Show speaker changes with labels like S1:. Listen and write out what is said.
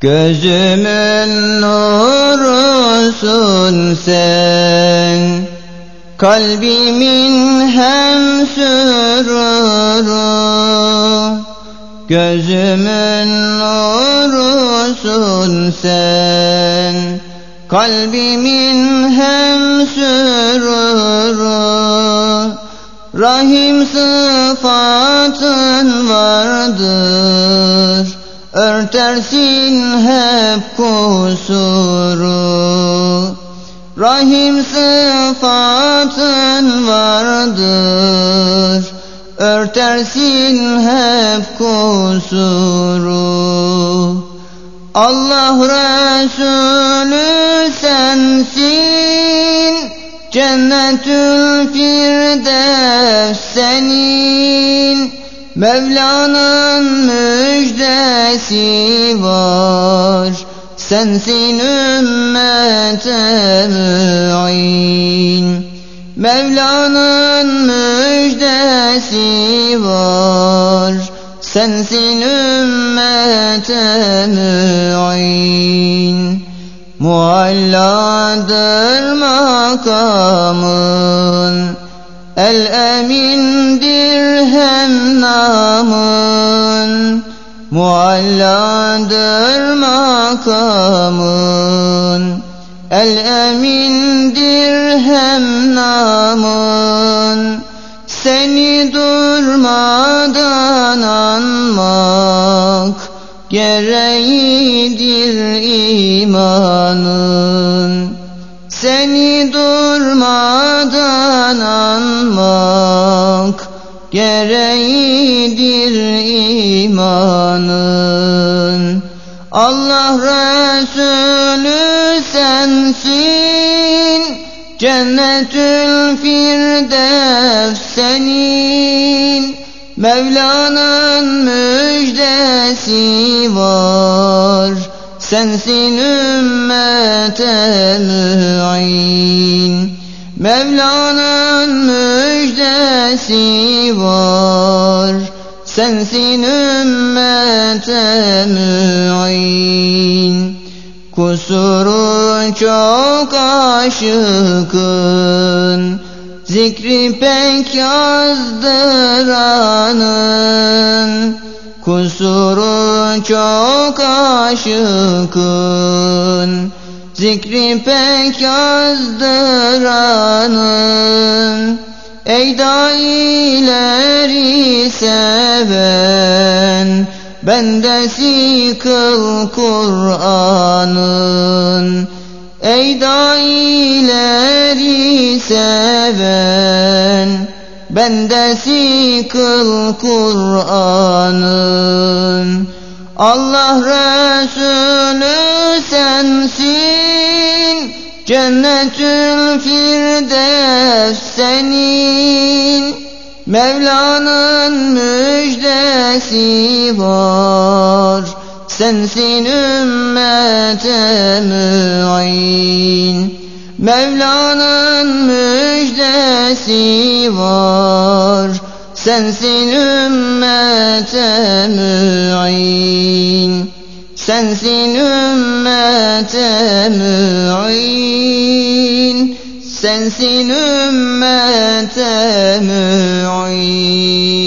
S1: Gözümün nurusun sen Kalbimin hem süruru. Gözümün nurusun sen Kalbimin hem süruru. Rahim sıfatın vardır Örtersin hep kusuru. Rahim sıfatın vardır Örtersin hep kusuru. Allah Resulü sensin Cennetül Firdevs senin Mevla'nın müjdesi var. Sensin ümmete mü'in. Mevla'nın müjdesi var. Sensin ümmete mü'in. Mualladır makamın El emindir hem namın Mualladır makamın. El emindir hem namın Seni durmadan anmak Gereğidir imanın. Seni durmadan anmak Gereğidir imanın. Allah Resulü sensin Cennetül Firdevs senin. Mevla'nın müjdesi var Sensin ümmete mü'in Mevla'nın müjdesi var. Sensin ümmete mü'in. Kusuru çok aşıkın. Zikri pek yazdıranın. Kusuru çok aşıkın Zikri pek yazdıranın Ey daileri seven Bendesi kıl Kur'an'ın. Ey daileri seven Bendesi kıl Kur'an'ın. Allah Resulü sensin Cennetül Firdevs senin Mevla'nın müjdesi var. Sensin ümmete mü'in Mevla'nın müjdesi var. Sensin ümmete mü'in Sensin ümmete mü'in Sensin ümmete mü'in